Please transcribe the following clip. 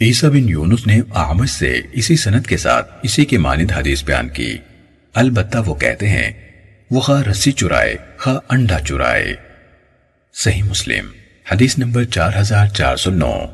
عیسیٰ بن یونس نے آمش سے اسی سنت کے ساتھ اسی کے مانند حدیث بیان کی۔ البتہ وہ کہتے ہیں، وہ خواہ رسی چرائے، خواہ انڈا چرائے۔ صحیح مسلم، حدیث نمبر چار ہزار چار سو نو۔